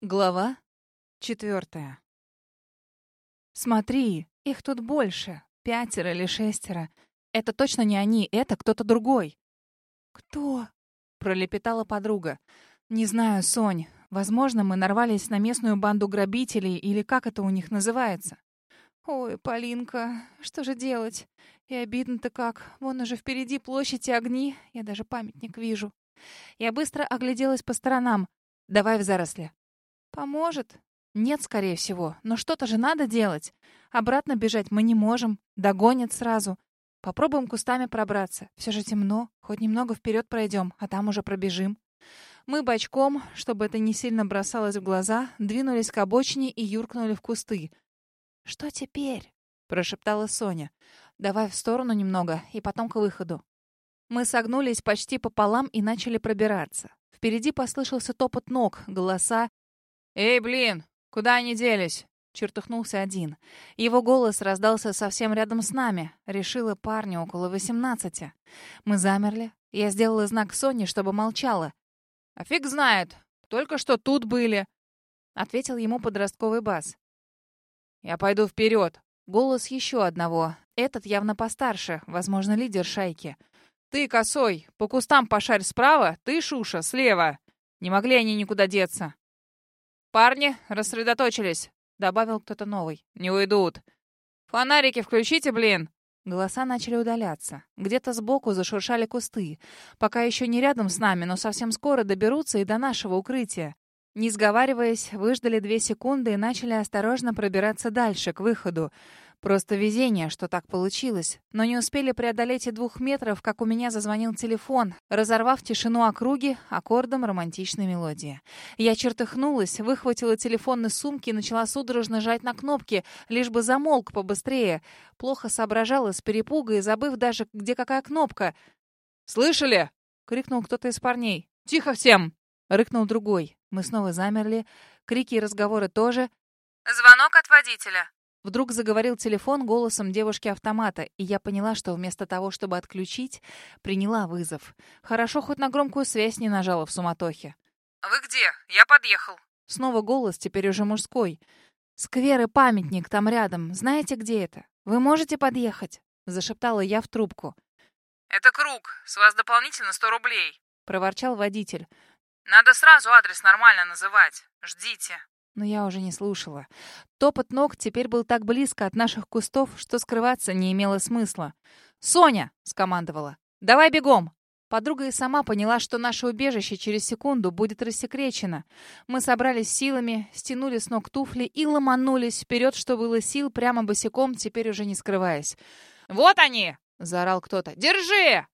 Глава четвертая. Смотри, их тут больше. Пятеро или шестеро. Это точно не они, это кто-то другой. Кто? Пролепетала подруга. Не знаю, Сонь. Возможно, мы нарвались на местную банду грабителей или как это у них называется. Ой, Полинка, что же делать? И обидно-то как. Вон уже впереди площадь и огни. Я даже памятник вижу. Я быстро огляделась по сторонам. Давай в заросли. Поможет? Нет, скорее всего. Но что-то же надо делать. Обратно бежать мы не можем. Догонят сразу. Попробуем кустами пробраться. Все же темно. Хоть немного вперед пройдем, а там уже пробежим. Мы бочком, чтобы это не сильно бросалось в глаза, двинулись к обочине и юркнули в кусты. «Что теперь?» — прошептала Соня. «Давай в сторону немного и потом к выходу». Мы согнулись почти пополам и начали пробираться. Впереди послышался топот ног, голоса «Эй, блин, куда они делись?» Чертыхнулся один. Его голос раздался совсем рядом с нами. Решила парня около восемнадцати. Мы замерли. Я сделала знак Соне, чтобы молчала. «А фиг знает. Только что тут были», — ответил ему подростковый бас. «Я пойду вперед». Голос еще одного. Этот явно постарше, возможно, лидер шайки. «Ты, косой, по кустам пошарь справа, ты, Шуша, слева. Не могли они никуда деться». «Парни, рассредоточились!» — добавил кто-то новый. «Не уйдут!» «Фонарики включите, блин!» Голоса начали удаляться. Где-то сбоку зашуршали кусты. Пока еще не рядом с нами, но совсем скоро доберутся и до нашего укрытия. Не сговариваясь, выждали две секунды и начали осторожно пробираться дальше, к выходу. Просто везение, что так получилось. Но не успели преодолеть и двух метров, как у меня зазвонил телефон, разорвав тишину округи аккордом романтичной мелодии. Я чертыхнулась, выхватила телефон из сумки и начала судорожно жать на кнопки, лишь бы замолк побыстрее. Плохо соображала с перепуга и забыв даже, где какая кнопка. «Слышали?» — крикнул кто-то из парней. «Тихо всем!» — рыкнул другой. Мы снова замерли. Крики и разговоры тоже. «Звонок от водителя!» Вдруг заговорил телефон голосом девушки-автомата, и я поняла, что вместо того, чтобы отключить, приняла вызов. Хорошо, хоть на громкую связь не нажала в суматохе. «Вы где? Я подъехал». Снова голос, теперь уже мужской. «Сквер и памятник там рядом. Знаете, где это? Вы можете подъехать?» Зашептала я в трубку. «Это круг. С вас дополнительно сто рублей», — проворчал водитель. «Надо сразу адрес нормально называть. Ждите» но я уже не слушала. Топот ног теперь был так близко от наших кустов, что скрываться не имело смысла. «Соня!» — скомандовала. «Давай бегом!» Подруга и сама поняла, что наше убежище через секунду будет рассекречено. Мы собрались силами, стянули с ног туфли и ломанулись вперед, что было сил, прямо босиком, теперь уже не скрываясь. «Вот они!» — заорал кто-то. «Держи!»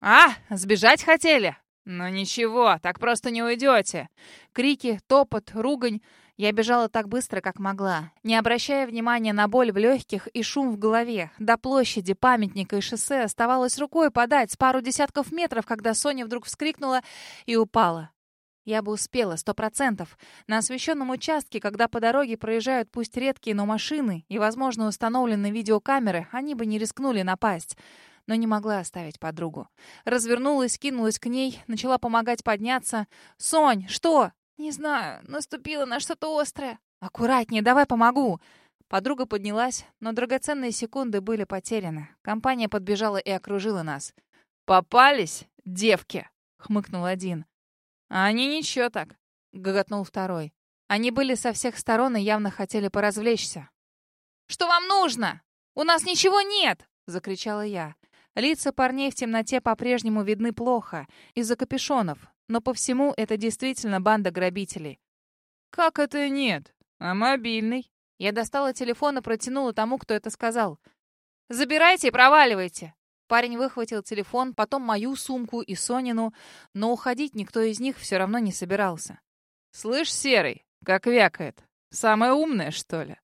«А, сбежать хотели?» «Ну ничего, так просто не уйдете!» Крики, топот, ругань. Я бежала так быстро, как могла, не обращая внимания на боль в легких и шум в голове. До площади, памятника и шоссе оставалось рукой подать с пару десятков метров, когда Соня вдруг вскрикнула и упала. Я бы успела, сто процентов. На освещенном участке, когда по дороге проезжают пусть редкие, но машины и, возможно, установлены видеокамеры, они бы не рискнули напасть. Но не могла оставить подругу. Развернулась, кинулась к ней, начала помогать подняться. «Сонь, что?» «Не знаю, наступила на что-то острое». «Аккуратнее, давай помогу». Подруга поднялась, но драгоценные секунды были потеряны. Компания подбежала и окружила нас. «Попались, девки!» — хмыкнул один. «А они ничего так», — гоготнул второй. Они были со всех сторон и явно хотели поразвлечься. «Что вам нужно? У нас ничего нет!» — закричала я. Лица парней в темноте по-прежнему видны плохо, из-за капюшонов, но по всему это действительно банда грабителей. «Как это нет? А мобильный?» Я достала телефон и протянула тому, кто это сказал. «Забирайте и проваливайте!» Парень выхватил телефон, потом мою сумку и Сонину, но уходить никто из них все равно не собирался. «Слышь, Серый, как вякает. Самая умная, что ли?»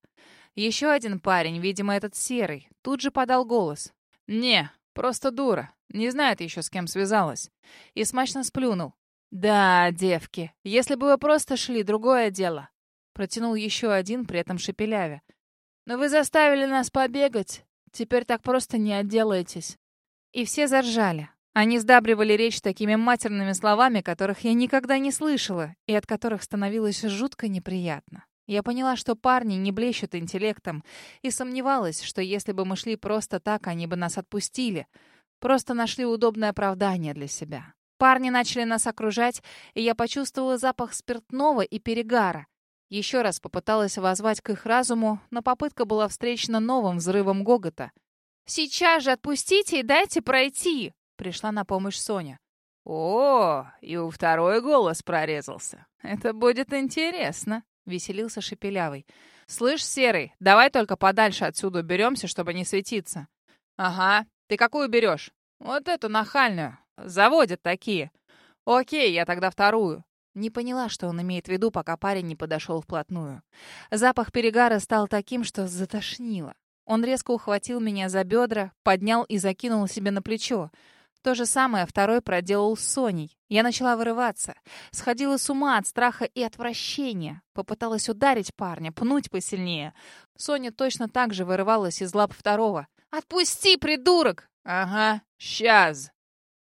Еще один парень, видимо, этот Серый, тут же подал голос. «Не, просто дура. Не знает еще, с кем связалась». И смачно сплюнул. «Да, девки, если бы вы просто шли, другое дело», — протянул еще один, при этом шепелявя. «Но вы заставили нас побегать. Теперь так просто не отделаетесь». И все заржали. Они сдабривали речь такими матерными словами, которых я никогда не слышала, и от которых становилось жутко неприятно. Я поняла, что парни не блещут интеллектом, и сомневалась, что если бы мы шли просто так, они бы нас отпустили. Просто нашли удобное оправдание для себя. Парни начали нас окружать, и я почувствовала запах спиртного и перегара. Еще раз попыталась воззвать к их разуму, но попытка была встречена новым взрывом гогота. «Сейчас же отпустите и дайте пройти!» Пришла на помощь Соня. «О, и у второй голос прорезался. Это будет интересно!» — веселился Шепелявый. «Слышь, Серый, давай только подальше отсюда уберемся, чтобы не светиться». «Ага. Ты какую берешь?» «Вот эту нахальную. Заводят такие». «Окей, я тогда вторую». Не поняла, что он имеет в виду, пока парень не подошел вплотную. Запах перегара стал таким, что затошнило. Он резко ухватил меня за бедра, поднял и закинул себе на плечо. То же самое второй проделал с Соней. Я начала вырываться. Сходила с ума от страха и отвращения. Попыталась ударить парня, пнуть посильнее. Соня точно так же вырывалась из лап второго. «Отпусти, придурок!» «Ага, сейчас!»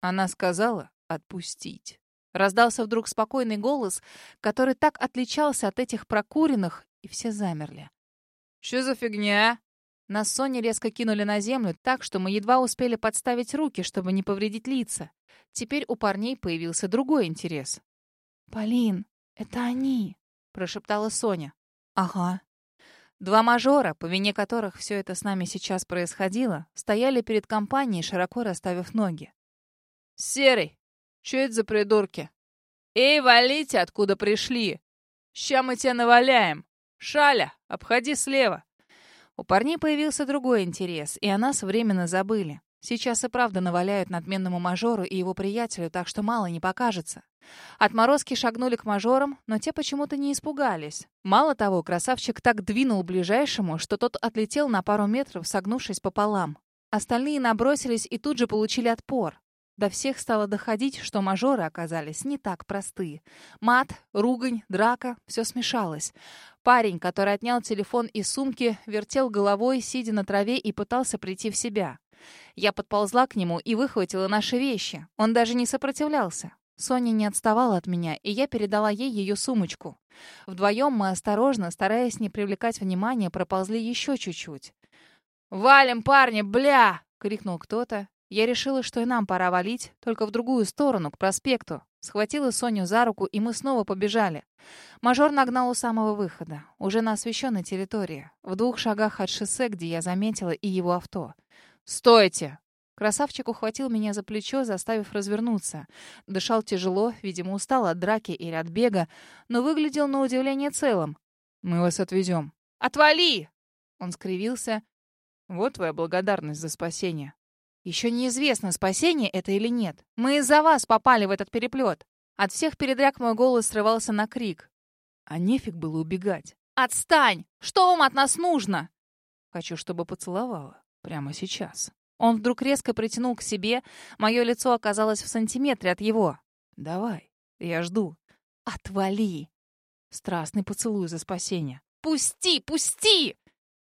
Она сказала «отпустить». Раздался вдруг спокойный голос, который так отличался от этих прокуренных, и все замерли. «Что за фигня?» Нас Сони резко кинули на землю так, что мы едва успели подставить руки, чтобы не повредить лица. Теперь у парней появился другой интерес. «Полин, это они!» — прошептала Соня. «Ага». Два мажора, по вине которых все это с нами сейчас происходило, стояли перед компанией, широко расставив ноги. «Серый, что это за придурки? Эй, валите, откуда пришли! Ща мы тебя наваляем! Шаля, обходи слева!» У парней появился другой интерес, и о нас временно забыли. Сейчас и правда наваляют надменному мажору и его приятелю, так что мало не покажется. Отморозки шагнули к мажорам, но те почему-то не испугались. Мало того, красавчик так двинул ближайшему, что тот отлетел на пару метров, согнувшись пополам. Остальные набросились и тут же получили отпор. До всех стало доходить, что мажоры оказались не так просты. Мат, ругань, драка — все смешалось. Парень, который отнял телефон из сумки, вертел головой, сидя на траве и пытался прийти в себя. Я подползла к нему и выхватила наши вещи. Он даже не сопротивлялся. Соня не отставала от меня, и я передала ей ее сумочку. Вдвоем мы осторожно, стараясь не привлекать внимания, проползли еще чуть-чуть. «Валим, парни, бля!» — крикнул кто-то. Я решила, что и нам пора валить, только в другую сторону, к проспекту. Схватила Соню за руку, и мы снова побежали. Мажор нагнал у самого выхода, уже на освещенной территории, в двух шагах от шоссе, где я заметила и его авто. «Стойте!» Красавчик ухватил меня за плечо, заставив развернуться. Дышал тяжело, видимо, устал от драки или от бега, но выглядел на удивление целым. «Мы вас отвезем». «Отвали!» Он скривился. «Вот твоя благодарность за спасение». Еще неизвестно, спасение это или нет. Мы из-за вас попали в этот переплет. От всех передряг мой голос срывался на крик. А нефиг было убегать. «Отстань! Что вам от нас нужно?» «Хочу, чтобы поцеловала. Прямо сейчас». Он вдруг резко притянул к себе. Мое лицо оказалось в сантиметре от его. «Давай, я жду». «Отвали!» Страстный поцелуй за спасение. «Пусти! Пусти!»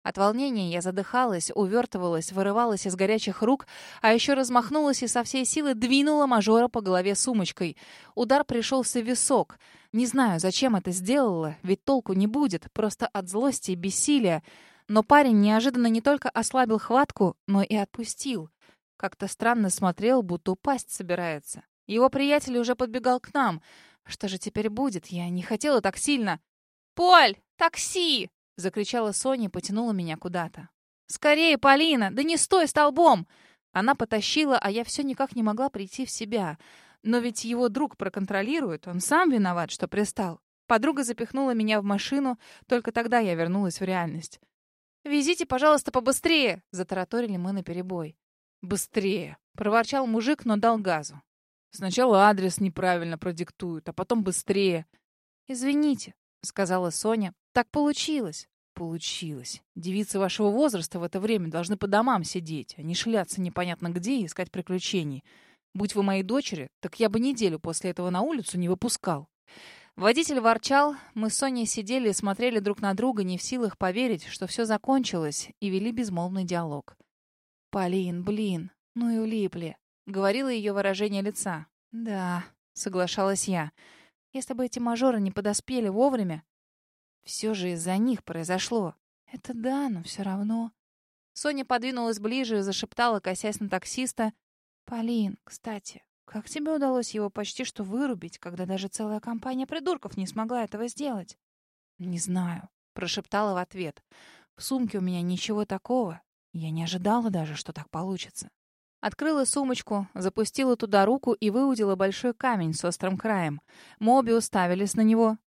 От волнения я задыхалась, увертывалась, вырывалась из горячих рук, а еще размахнулась и со всей силы двинула мажора по голове сумочкой. Удар пришелся в висок. Не знаю, зачем это сделала, ведь толку не будет, просто от злости и бессилия. Но парень неожиданно не только ослабил хватку, но и отпустил. Как-то странно смотрел, будто упасть собирается. Его приятель уже подбегал к нам. Что же теперь будет? Я не хотела так сильно. «Поль, такси!» — закричала Соня и потянула меня куда-то. «Скорее, Полина! Да не стой столбом!» Она потащила, а я все никак не могла прийти в себя. Но ведь его друг проконтролирует, он сам виноват, что пристал. Подруга запихнула меня в машину, только тогда я вернулась в реальность. «Везите, пожалуйста, побыстрее!» — затараторили мы наперебой. «Быстрее!» — проворчал мужик, но дал газу. «Сначала адрес неправильно продиктуют, а потом быстрее». «Извините», — сказала Соня. «Так получилось». «Получилось. Девицы вашего возраста в это время должны по домам сидеть, а не шляться непонятно где и искать приключений. Будь вы моей дочери, так я бы неделю после этого на улицу не выпускал». Водитель ворчал, мы с Соней сидели и смотрели друг на друга, не в силах поверить, что все закончилось, и вели безмолвный диалог. «Полин, блин, ну и улипли. говорило ее выражение лица. «Да», — соглашалась я. «Если бы эти мажоры не подоспели вовремя, все же из-за них произошло. Это да, но все равно...» Соня подвинулась ближе и зашептала, косясь на таксиста. «Полин, кстати, как тебе удалось его почти что вырубить, когда даже целая компания придурков не смогла этого сделать?» «Не знаю», — прошептала в ответ. «В сумке у меня ничего такого. Я не ожидала даже, что так получится». Открыла сумочку, запустила туда руку и выудила большой камень с острым краем. Моби уставились на него.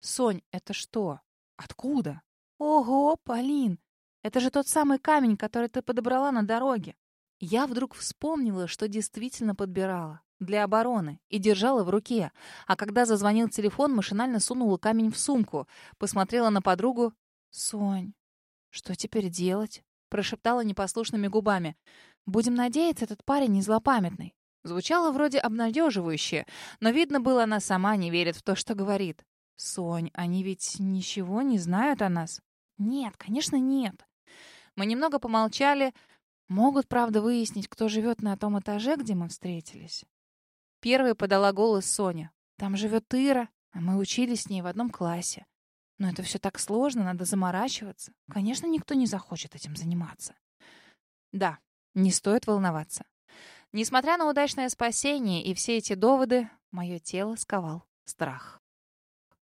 «Сонь, это что? Откуда?» «Ого, Полин! Это же тот самый камень, который ты подобрала на дороге. Я вдруг вспомнила, что действительно подбирала. Для обороны. И держала в руке. А когда зазвонил телефон, машинально сунула камень в сумку. Посмотрела на подругу. «Сонь, что теперь делать?» Прошептала непослушными губами. «Будем надеяться, этот парень не злопамятный». Звучало вроде обнадеживающе, но видно было, она сама не верит в то, что говорит. «Сонь, они ведь ничего не знают о нас?» «Нет, конечно, нет. Мы немного помолчали. Могут, правда, выяснить, кто живет на том этаже, где мы встретились. Первой подала голос Соня. Там живет Ира, а мы учились с ней в одном классе. Но это все так сложно, надо заморачиваться. Конечно, никто не захочет этим заниматься. Да, не стоит волноваться. Несмотря на удачное спасение и все эти доводы, мое тело сковал страх.